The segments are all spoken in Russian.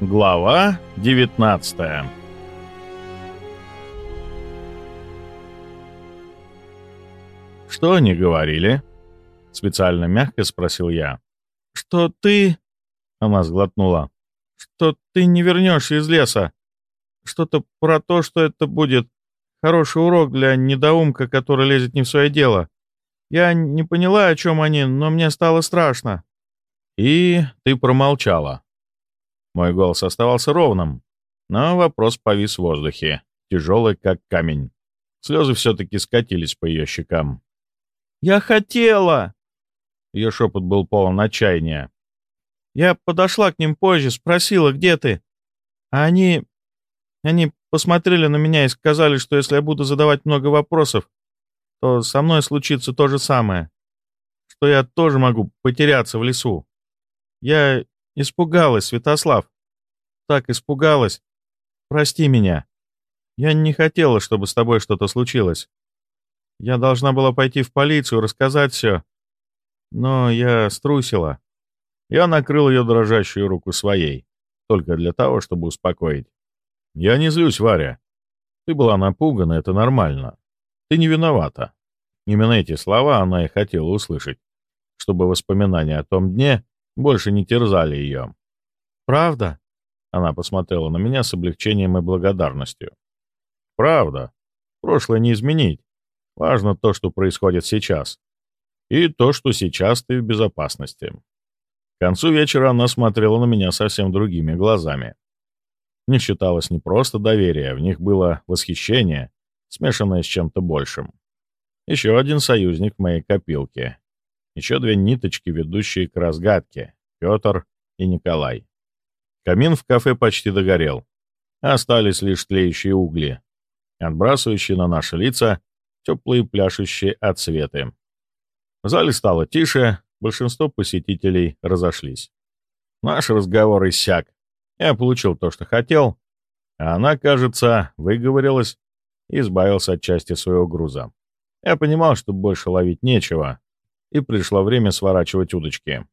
Глава 19 «Что они говорили?» — специально мягко спросил я. «Что ты...» — она сглотнула. «Что ты не вернешься из леса. Что-то про то, что это будет хороший урок для недоумка, который лезет не в свое дело. Я не поняла, о чем они, но мне стало страшно». «И ты промолчала». Мой голос оставался ровным, но вопрос повис в воздухе, тяжелый как камень. Слезы все-таки скатились по ее щекам. «Я хотела!» Ее шепот был полон отчаяния. «Я подошла к ним позже, спросила, где ты? А они... Они посмотрели на меня и сказали, что если я буду задавать много вопросов, то со мной случится то же самое. Что я тоже могу потеряться в лесу. Я испугалась, Святослав. Так испугалась. Прости меня. Я не хотела, чтобы с тобой что-то случилось. Я должна была пойти в полицию, рассказать все. Но я струсила. Я накрыл ее дрожащую руку своей, только для того, чтобы успокоить. «Я не злюсь, Варя. Ты была напугана, это нормально. Ты не виновата». Именно эти слова она и хотела услышать, чтобы воспоминания о том дне больше не терзали ее. «Правда?» Она посмотрела на меня с облегчением и благодарностью. «Правда. Прошлое не изменить. Важно то, что происходит сейчас. И то, что сейчас ты в безопасности. К концу вечера она смотрела на меня совсем другими глазами. Не считалось не просто доверие, в них было восхищение, смешанное с чем-то большим. Еще один союзник в моей копилке. Еще две ниточки, ведущие к разгадке — Петр и Николай. Камин в кафе почти догорел. Остались лишь тлеющие угли, отбрасывающие на наши лица теплые пляшущие отсветы. В зале стало тише, большинство посетителей разошлись. Наш разговор иссяк. Я получил то, что хотел, а она, кажется, выговорилась и избавился от части своего груза. Я понимал, что больше ловить нечего, и пришло время сворачивать удочки.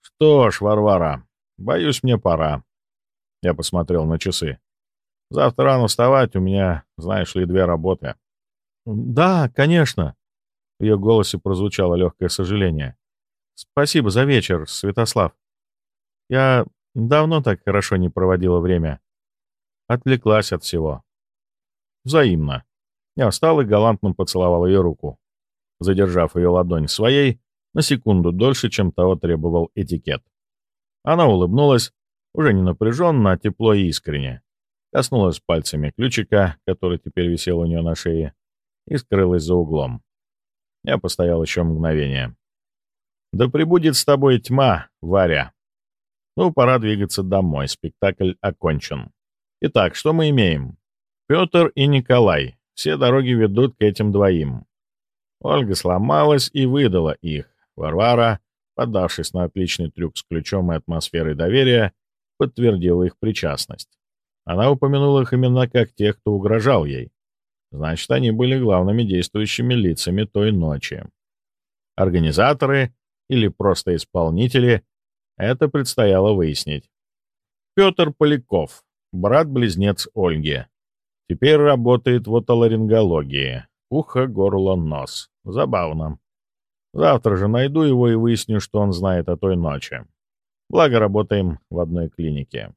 «Что ж, Варвара, боюсь, мне пора». Я посмотрел на часы. «Завтра рано вставать, у меня, знаешь ли, две работы». «Да, конечно». В ее голосе прозвучало легкое сожаление. «Спасибо за вечер, Святослав. Я давно так хорошо не проводила время. Отвлеклась от всего». «Взаимно». Я встал и галантно поцеловал ее руку, задержав ее ладонь своей на секунду дольше, чем того требовал этикет. Она улыбнулась, уже не напряженно, а тепло и искренне. Коснулась пальцами ключика, который теперь висел у нее на шее, и скрылась за углом. Я постоял еще мгновение. «Да прибудет с тобой тьма, Варя!» «Ну, пора двигаться домой, спектакль окончен. Итак, что мы имеем? Петр и Николай. Все дороги ведут к этим двоим. Ольга сломалась и выдала их. Варвара, поддавшись на отличный трюк с ключом и атмосферой доверия, подтвердила их причастность. Она упомянула их именно как тех, кто угрожал ей. Значит, они были главными действующими лицами той ночи. Организаторы или просто исполнители — это предстояло выяснить. Петр Поляков, брат-близнец Ольги. Теперь работает в отоларингологии. Ухо, горло, нос. Забавно. Завтра же найду его и выясню, что он знает о той ночи. Благо, работаем в одной клинике.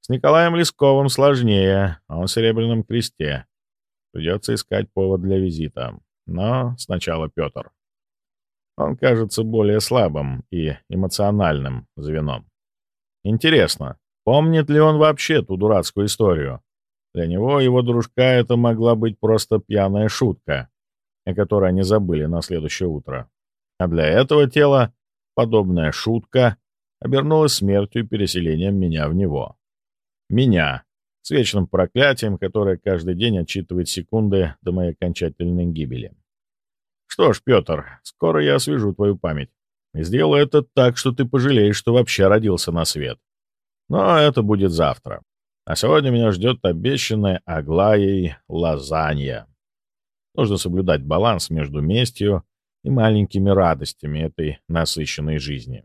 С Николаем Лесковым сложнее, он в Серебряном кресте. Придется искать повод для визита. Но сначала Петр. Он кажется более слабым и эмоциональным звеном. Интересно, помнит ли он вообще ту дурацкую историю? Для него, его дружка, это могла быть просто пьяная шутка, о которой они забыли на следующее утро. А для этого тела подобная шутка обернулась смертью и переселением меня в него. Меня, с вечным проклятием, которое каждый день отчитывает секунды до моей окончательной гибели. Что ж, Петр, скоро я освежу твою память. И сделаю это так, что ты пожалеешь, что вообще родился на свет. Но это будет завтра. А сегодня меня ждет обещанная Аглаей лазанья. Нужно соблюдать баланс между местью и маленькими радостями этой насыщенной жизни.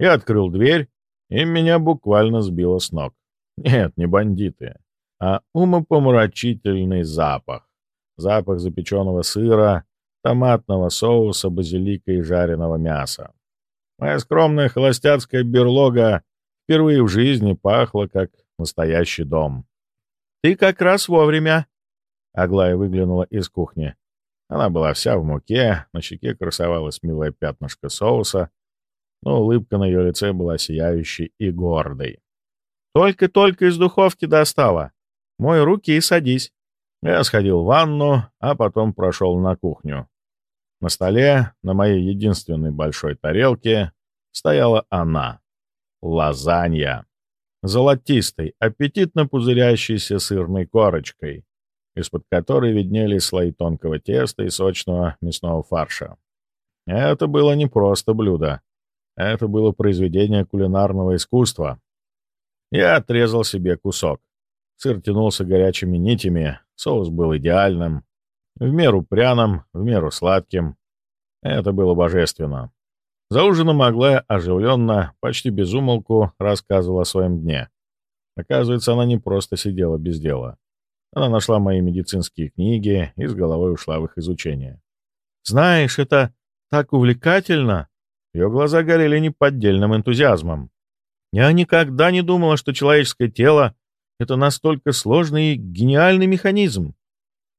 Я открыл дверь и меня буквально сбило с ног. Нет, не бандиты, а умопомрачительный запах. Запах запеченного сыра, томатного соуса, базилика и жареного мяса. Моя скромная холостяцкая берлога впервые в жизни пахла, как настоящий дом. «Ты как раз вовремя!» Аглая выглянула из кухни. Она была вся в муке, на щеке красовалось милое пятнышко соуса, но улыбка на ее лице была сияющей и гордой. «Только-только из духовки достала. Мой руки и садись». Я сходил в ванну, а потом прошел на кухню. На столе, на моей единственной большой тарелке, стояла она — лазанья. Золотистой, аппетитно пузырящейся сырной корочкой, из-под которой виднелись слои тонкого теста и сочного мясного фарша. Это было не просто блюдо. Это было произведение кулинарного искусства. Я отрезал себе кусок. Сыр тянулся горячими нитями, соус был идеальным, в меру пряным, в меру сладким. Это было божественно. За ужином Аглая оживленно, почти без умолку, рассказывала о своем дне. Оказывается, она не просто сидела без дела. Она нашла мои медицинские книги и с головой ушла в их изучение. «Знаешь, это так увлекательно!» Ее глаза горели неподдельным энтузиазмом. «Я никогда не думала, что человеческое тело — это настолько сложный и гениальный механизм.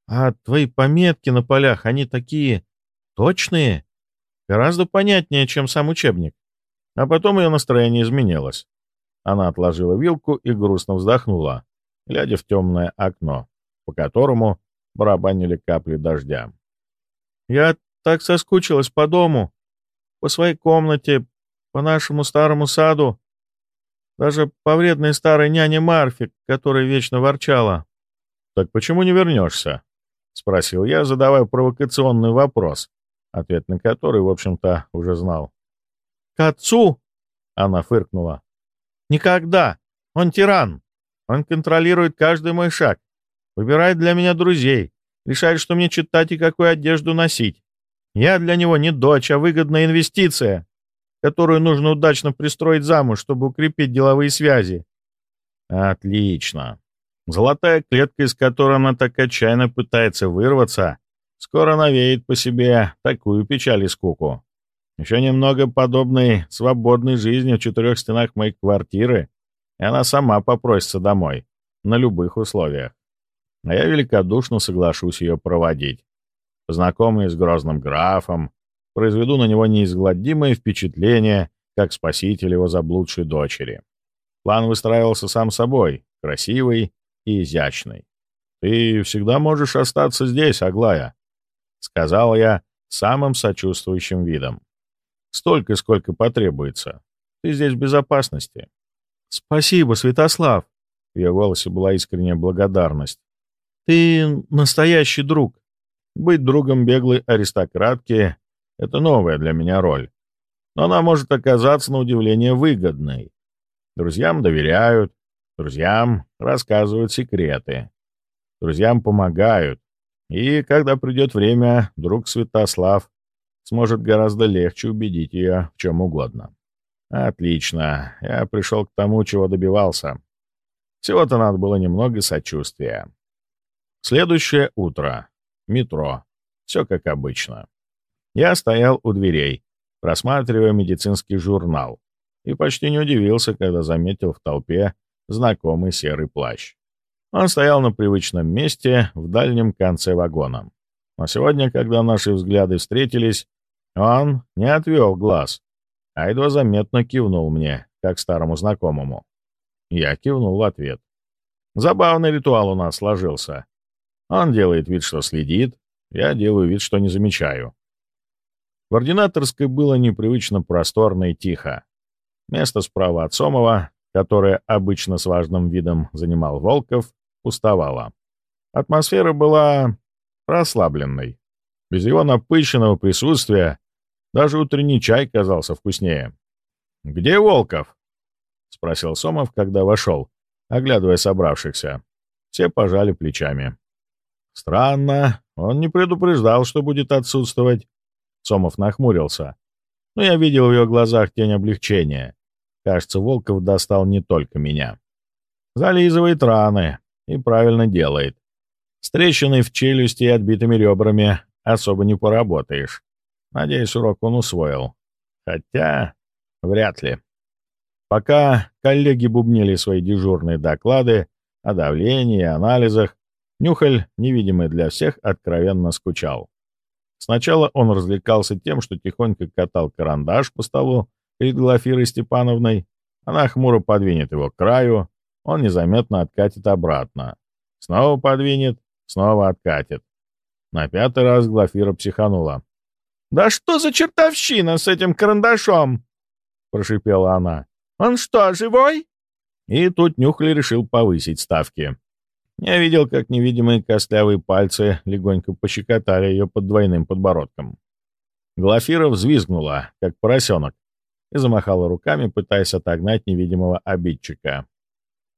А твои пометки на полях, они такие точные, гораздо понятнее, чем сам учебник». А потом ее настроение изменилось. Она отложила вилку и грустно вздохнула глядя в темное окно, по которому барабанили капли дождя. «Я так соскучилась по дому, по своей комнате, по нашему старому саду, даже по вредной старой няне Марфе, которая вечно ворчала». «Так почему не вернешься?» — спросил я, задавая провокационный вопрос, ответ на который, в общем-то, уже знал. «К отцу?» — она фыркнула. «Никогда! Он тиран!» Он контролирует каждый мой шаг, выбирает для меня друзей, решает, что мне читать и какую одежду носить. Я для него не дочь, а выгодная инвестиция, которую нужно удачно пристроить замуж, чтобы укрепить деловые связи. Отлично. Золотая клетка, из которой она так отчаянно пытается вырваться, скоро навеет по себе такую печаль и скуку. Еще немного подобной свободной жизни в четырех стенах моей квартиры, и она сама попросится домой, на любых условиях. А я великодушно соглашусь ее проводить. Познакомлюсь с грозным графом, произведу на него неизгладимое впечатление, как спаситель его заблудшей дочери. План выстраивался сам собой, красивый и изящный. «Ты всегда можешь остаться здесь, Аглая», — сказал я самым сочувствующим видом. «Столько, сколько потребуется. Ты здесь в безопасности. «Спасибо, Святослав!» В ее голосе была искренняя благодарность. «Ты настоящий друг. Быть другом беглой аристократки — это новая для меня роль. Но она может оказаться на удивление выгодной. Друзьям доверяют, друзьям рассказывают секреты, друзьям помогают. И когда придет время, друг Святослав сможет гораздо легче убедить ее в чем угодно. Отлично. Я пришел к тому, чего добивался. Всего-то надо было немного сочувствия. Следующее утро. Метро. Все как обычно. Я стоял у дверей, просматривая медицинский журнал, и почти не удивился, когда заметил в толпе знакомый серый плащ. Он стоял на привычном месте в дальнем конце вагона. Но сегодня, когда наши взгляды встретились, он не отвел глаз, а едва заметно кивнул мне, как старому знакомому. Я кивнул в ответ. Забавный ритуал у нас сложился. Он делает вид, что следит, я делаю вид, что не замечаю. В ординаторской было непривычно просторно и тихо. Место справа от Сомова, которое обычно с важным видом занимал Волков, пустовало. Атмосфера была расслабленной. Без его напыщенного присутствия даже утренний чай казался вкуснее. «Где Волков?» — спросил Сомов, когда вошел, оглядывая собравшихся. Все пожали плечами. «Странно. Он не предупреждал, что будет отсутствовать». Сомов нахмурился. Но я видел в его глазах тень облегчения. Кажется, Волков достал не только меня. Зализывает раны и правильно делает. С трещиной в челюсти и отбитыми ребрами особо не поработаешь. Надеюсь, урок он усвоил. Хотя, вряд ли. Пока коллеги бубнили свои дежурные доклады о давлении и анализах, Нюхаль, невидимый для всех, откровенно скучал. Сначала он развлекался тем, что тихонько катал карандаш по столу перед Глафирой Степановной. Она хмуро подвинет его к краю, он незаметно откатит обратно. Снова подвинет, снова откатит. На пятый раз Глафира психанула. «Да что за чертовщина с этим карандашом?» — прошипела она. «Он что, живой?» И тут Нюхли решил повысить ставки. Я видел, как невидимые костлявые пальцы легонько пощекотали ее под двойным подбородком. Глафира взвизгнула, как поросенок, и замахала руками, пытаясь отогнать невидимого обидчика.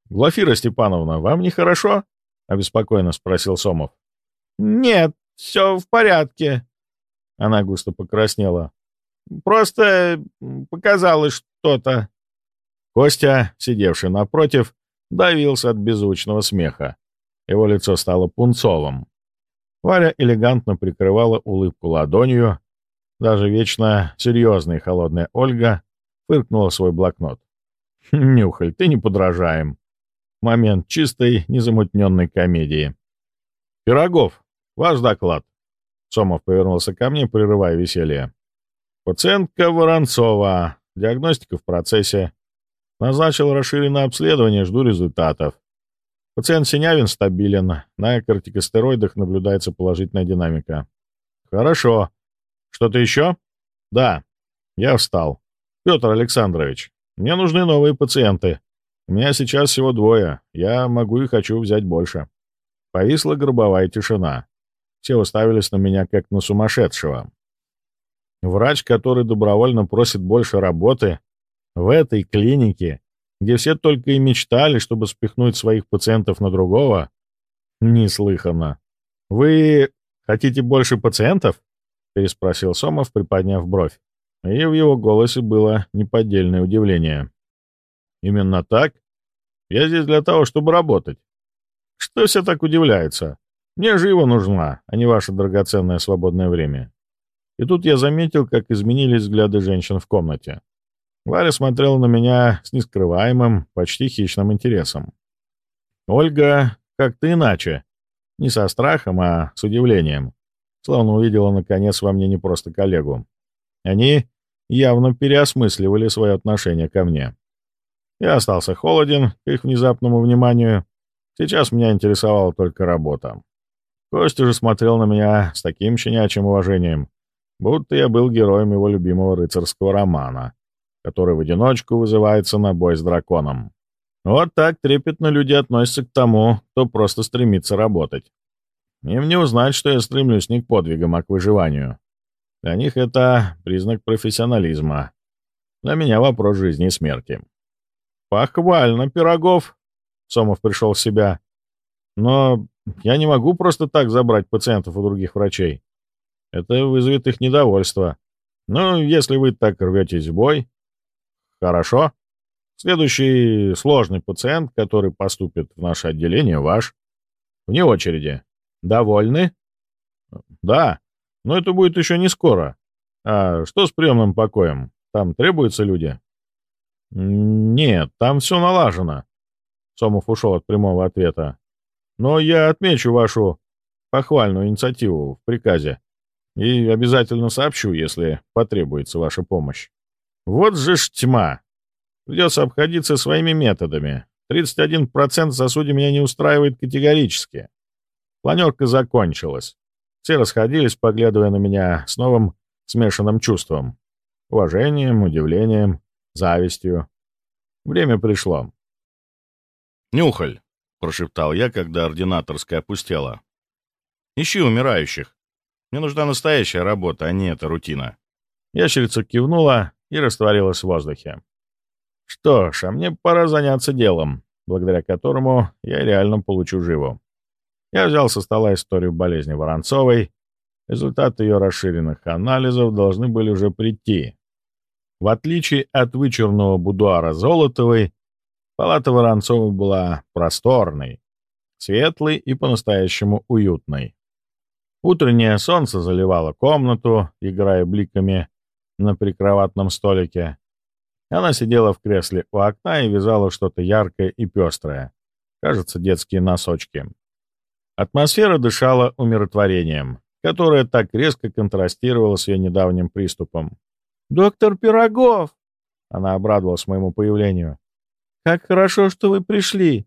«Глафира Степановна, вам нехорошо?» — обеспокоенно спросил Сомов. «Нет, все в порядке». Она густо покраснела. «Просто показалось что-то». Костя, сидевший напротив, давился от беззвучного смеха. Его лицо стало пунцовым. Варя элегантно прикрывала улыбку ладонью. Даже вечно серьезная и холодная Ольга фыркнула свой блокнот. «Нюхаль, ты не подражаем. Момент чистой, незамутненной комедии. Пирогов, ваш доклад». Сомов повернулся ко мне, прерывая веселье. «Пациентка Воронцова. Диагностика в процессе. Назначил расширенное обследование, жду результатов. Пациент Синявин стабилен. На кортикостероидах наблюдается положительная динамика. Хорошо. Что-то еще? Да. Я встал. Петр Александрович, мне нужны новые пациенты. У меня сейчас всего двое. Я могу и хочу взять больше. Повисла гробовая тишина. Все уставились на меня, как на сумасшедшего. Врач, который добровольно просит больше работы, в этой клинике где все только и мечтали, чтобы спихнуть своих пациентов на другого? Неслыханно. «Вы хотите больше пациентов?» — переспросил Сомов, приподняв бровь. И в его голосе было неподдельное удивление. «Именно так? Я здесь для того, чтобы работать. Что все так удивляются? Мне его нужна, а не ваше драгоценное свободное время». И тут я заметил, как изменились взгляды женщин в комнате. Варя смотрела на меня с нескрываемым, почти хищным интересом. Ольга как-то иначе. Не со страхом, а с удивлением. Словно увидела, наконец, во мне не просто коллегу. Они явно переосмысливали свое отношение ко мне. Я остался холоден к их внезапному вниманию. Сейчас меня интересовала только работа. Костя же смотрел на меня с таким щенячьим уважением, будто я был героем его любимого рыцарского романа который в одиночку вызывается на бой с драконом. Вот так трепетно люди относятся к тому, кто просто стремится работать. Им не узнать, что я стремлюсь не к подвигам, а к выживанию. Для них это признак профессионализма. Для меня вопрос жизни и смерти. «Похвально, Пирогов!» Сомов пришел в себя. «Но я не могу просто так забрать пациентов у других врачей. Это вызовет их недовольство. Ну, если вы так рветесь в бой, Хорошо. Следующий сложный пациент, который поступит в наше отделение, ваш. Вне очереди. Довольны? Да, но это будет еще не скоро. А что с приемным покоем? Там требуются люди? Нет, там все налажено. Сомов ушел от прямого ответа. Но я отмечу вашу похвальную инициативу в приказе и обязательно сообщу, если потребуется ваша помощь. Вот же ж тьма. Придется обходиться своими методами. 31% засуде меня не устраивает категорически. Планерка закончилась. Все расходились, поглядывая на меня с новым смешанным чувством. Уважением, удивлением, завистью. Время пришло. «Нюхаль!» — прошептал я, когда ординаторская опустела. «Ищи умирающих. Мне нужна настоящая работа, а не эта рутина». Ящерица кивнула, и растворилась в воздухе. Что ж, а мне пора заняться делом, благодаря которому я реально получу живу. Я взял со стола историю болезни Воронцовой. Результаты ее расширенных анализов должны были уже прийти. В отличие от вычурного будуара Золотовой, палата Воронцова была просторной, светлой и по-настоящему уютной. Утреннее солнце заливало комнату, играя бликами на прикроватном столике. Она сидела в кресле у окна и вязала что-то яркое и пестрое. Кажется, детские носочки. Атмосфера дышала умиротворением, которое так резко контрастировало с ее недавним приступом. «Доктор Пирогов!» Она обрадовалась моему появлению. «Как хорошо, что вы пришли.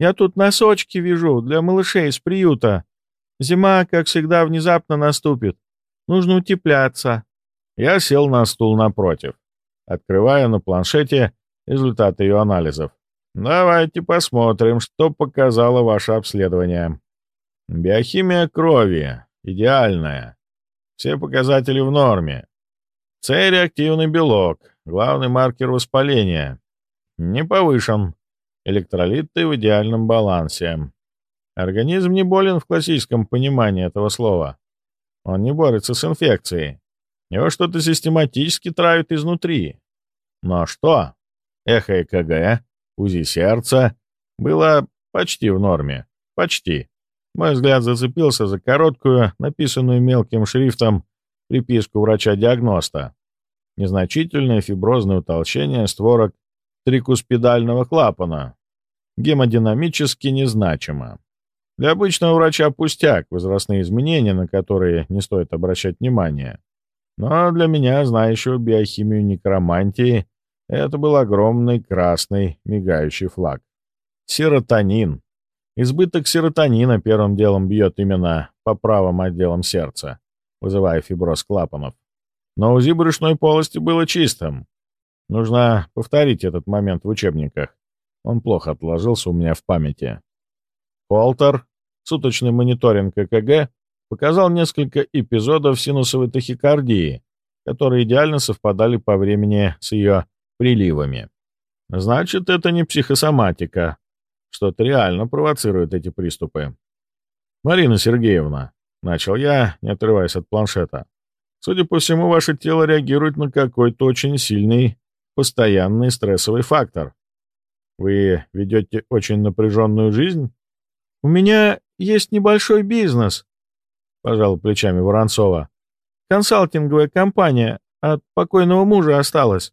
Я тут носочки вяжу для малышей из приюта. Зима, как всегда, внезапно наступит. Нужно утепляться». Я сел на стул напротив, открывая на планшете результаты ее анализов. «Давайте посмотрим, что показало ваше обследование. Биохимия крови. Идеальная. Все показатели в норме. С-реактивный белок. Главный маркер воспаления. Не повышен. Электролиты в идеальном балансе. Организм не болен в классическом понимании этого слова. Он не борется с инфекцией. Его что-то систематически травит изнутри. Но что? Эхо ЭКГ, УЗИ сердца было почти в норме. Почти. Мой взгляд зацепился за короткую, написанную мелким шрифтом, приписку врача-диагноста. Незначительное фиброзное утолщение створок трикуспидального клапана. Гемодинамически незначимо. Для обычного врача пустяк, возрастные изменения, на которые не стоит обращать внимания. Но для меня, знающего биохимию некромантии, это был огромный красный мигающий флаг. Серотонин. Избыток серотонина первым делом бьет именно по правым отделам сердца, вызывая фиброз клапанов. Но УЗИ брюшной полости было чистым. Нужно повторить этот момент в учебниках. Он плохо отложился у меня в памяти. Холтер, суточный мониторинг ЭКГ, показал несколько эпизодов синусовой тахикардии, которые идеально совпадали по времени с ее приливами. Значит, это не психосоматика. Что-то реально провоцирует эти приступы. «Марина Сергеевна», — начал я, не отрываясь от планшета, «судя по всему, ваше тело реагирует на какой-то очень сильный, постоянный стрессовый фактор. Вы ведете очень напряженную жизнь?» «У меня есть небольшой бизнес», — пожал плечами Воронцова. «Консалтинговая компания от покойного мужа осталась».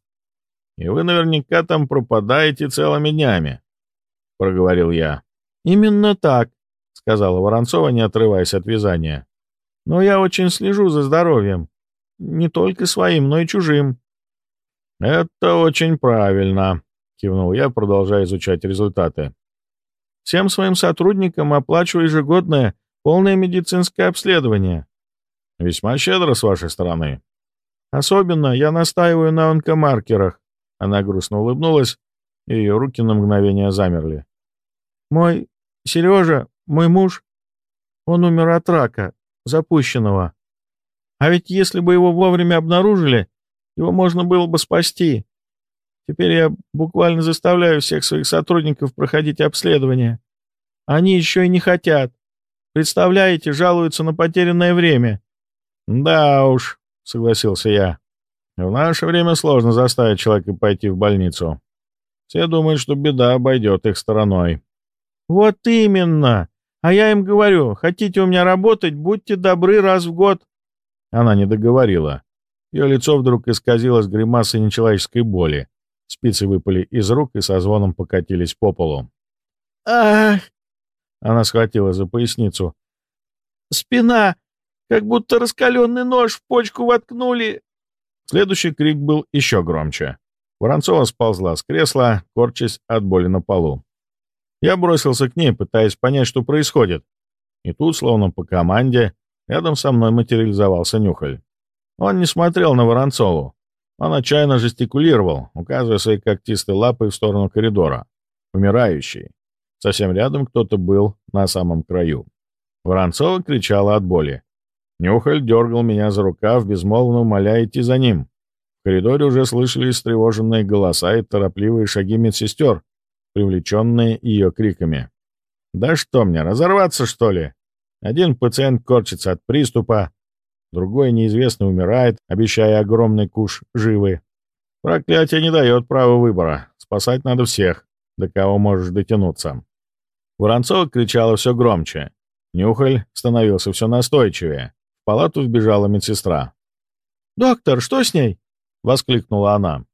«И вы наверняка там пропадаете целыми днями», — проговорил я. «Именно так», — сказала Воронцова, не отрываясь от вязания. «Но я очень слежу за здоровьем. Не только своим, но и чужим». «Это очень правильно», — кивнул я, продолжая изучать результаты. «Всем своим сотрудникам оплачиваю ежегодное полное медицинское обследование. Весьма щедро с вашей стороны. Особенно я настаиваю на онкомаркерах. Она грустно улыбнулась, и ее руки на мгновение замерли. Мой Сережа, мой муж, он умер от рака, запущенного. А ведь если бы его вовремя обнаружили, его можно было бы спасти. Теперь я буквально заставляю всех своих сотрудников проходить обследование. Они еще и не хотят. Представляете, жалуются на потерянное время». «Да уж», — согласился я. «В наше время сложно заставить человека пойти в больницу. Все думают, что беда обойдет их стороной». «Вот именно! А я им говорю, хотите у меня работать, будьте добры раз в год». Она не договорила. Ее лицо вдруг исказилось гримасой нечеловеческой боли. Спицы выпали из рук и со звоном покатились по полу. «Ах!» Она схватила за поясницу. «Спина! Как будто раскаленный нож в почку воткнули!» Следующий крик был еще громче. Воронцова сползла с кресла, корчась от боли на полу. Я бросился к ней, пытаясь понять, что происходит. И тут, словно по команде, рядом со мной материализовался Нюхаль. Он не смотрел на Воронцову. Он отчаянно жестикулировал, указывая своей когтистой лапой в сторону коридора. Умирающий. Совсем рядом кто-то был на самом краю. Воронцова кричала от боли. Нюхаль дергал меня за рукав, безмолвно умоляя идти за ним. В коридоре уже слышались встревоженные голоса и торопливые шаги медсестер, привлеченные ее криками. «Да что мне, разорваться, что ли?» Один пациент корчится от приступа, другой неизвестно умирает, обещая огромный куш живы. Проклятие не дает права выбора. Спасать надо всех, до кого можешь дотянуться. Воронцова кричала все громче. Нюхаль становился все настойчивее. В палату вбежала медсестра. «Доктор, что с ней?» — воскликнула она.